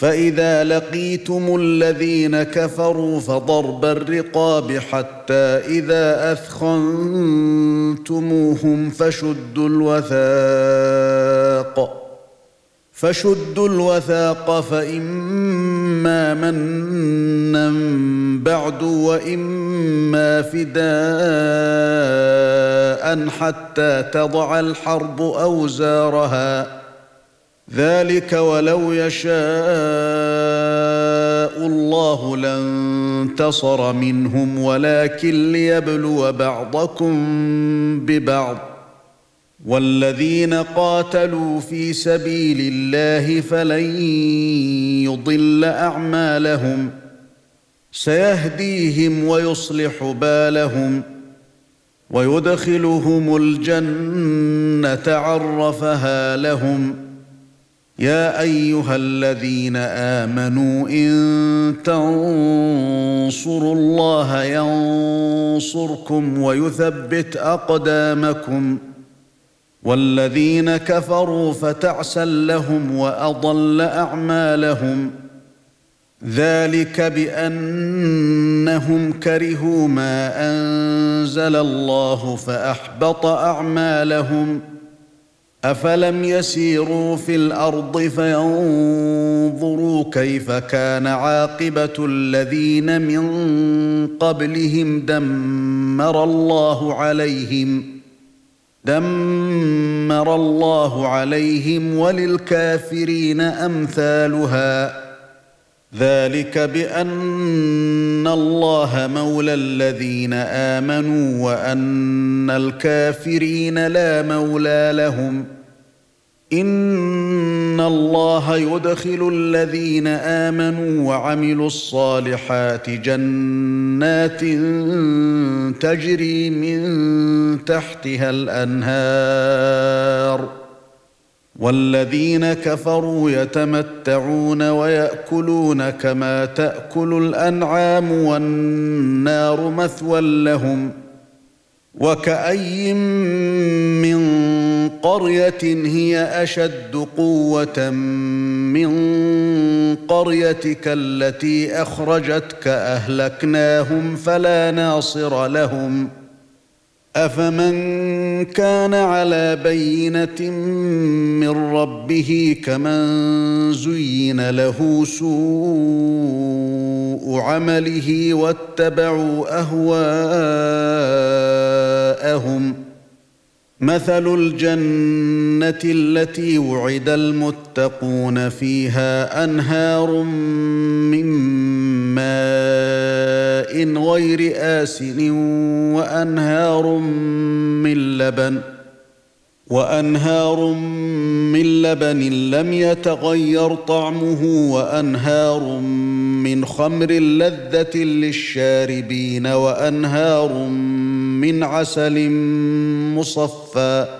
فإذا لقيتم الذين كفروا فضرب الرقاب حتى إذا أثخنتموهم فشدوا الوثاق. فشدوا الوثاق فإما منا بعد وإما فداء حتى تضع الحرب أوزارها. ذلك ولو يشاء الله لانتصر منهم ولكن ليبلو بعضكم ببعض والذين قاتلوا في سبيل الله فلن يضل أعمالهم سيهديهم ويصلح بالهم ويدخلهم الجنة عرفها لهم يا أيها الذين آمنوا إن تنصروا الله ينصركم ويثبت أقدامكم والذين كفروا فتعسا لهم وأضل أعمالهم ذلك بأنهم كرهوا ما أنزل الله فأحبط أعمالهم أفلم يسيروا في الأرض فينظروا كيف كان عاقبة الذين من قبلهم دمر الله عليهم دمر الله عليهم وللكافرين أمثالها ذلك بأن الله مولى الذين آمنوا وأن الكافرين لا مولى لهم. إن الله يدخل الذين آمنوا وعملوا الصالحات جنات تجري من تحتها الأنهار. والذين كفروا يتمتعون ويأكلون كما تأكل الأنعام والنار مثوى لهم وكأي من قرية هي أشد قوة من قريتك التي أخرجتك أهلكناهم فلا ناصر لهم أفمن كان على بينة من ربه كمن زين له سوء عمله واتبعوا أهواءهم مثل الجنة التي وعد المتقون فيها أنهار من ماء غير آسن وأنهار من لبن وأنهار من لبن لم يتغير طعمه وأنهار من خمر لذة للشاربين وأنهار من عسل مصفى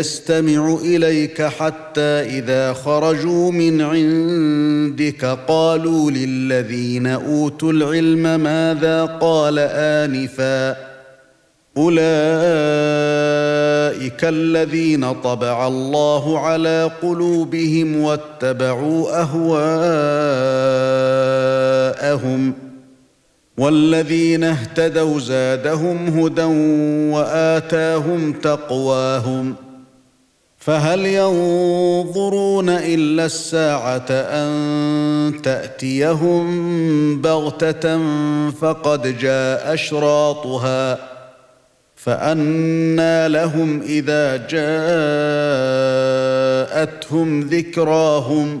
يستمع إليك حتى إذا خرجوا من عندك قالوا للذين أوتوا العلم ماذا قال آنفا أولئك الذين طبع الله على قلوبهم واتبعوا أهواءهم والذين اهتدوا زادهم هدى وآتاهم تقواهم فهل ينظرون إلا الساعة أن تأتيهم بغتة فقد جاء أشراطها فأنى لهم إذا جاءتهم ذكراهم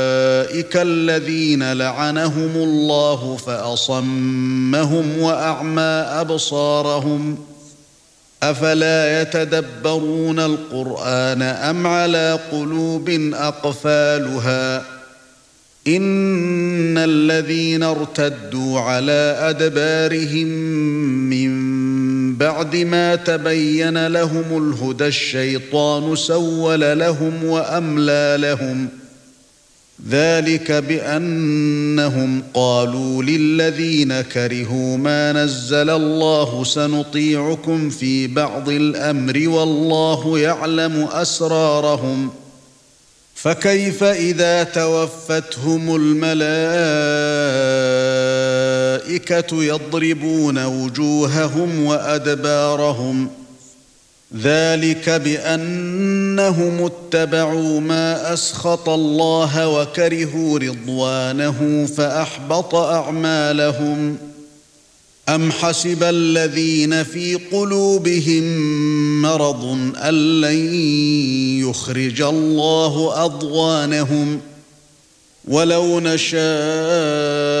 الذين لعنهم الله فأصمهم وأعمى أبصارهم أفلا يتدبرون القرآن أم على قلوب أقفالها إن الذين ارتدوا على أدبارهم من بعد ما تبين لهم الهدى الشيطان سول لهم وأملى لهم ذلك بأنهم قالوا للذين كرهوا ما نزل الله سنطيعكم في بعض الأمر والله يعلم أسرارهم فكيف إذا توفتهم الملائكة يضربون وجوههم وأدبارهم ذلك بأنهم اتبعوا ما أسخط الله وكرهوا رضوانه فأحبط أعمالهم. أم حسب الذين في قلوبهم مرض أن لن يخرج الله أضغانهم؟ ولو نشاء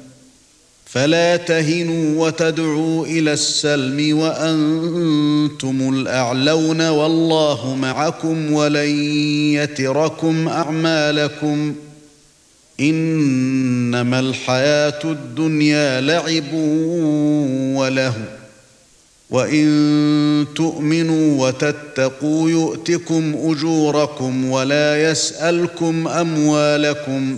فلا تهنوا وتدعوا إلى السلم وأنتم الأعلون والله معكم ولن يتركم أعمالكم. إنما الحياة الدنيا لعب وله. وإن تؤمنوا وتتقوا يؤتكم أجوركم ولا يسألكم أموالكم.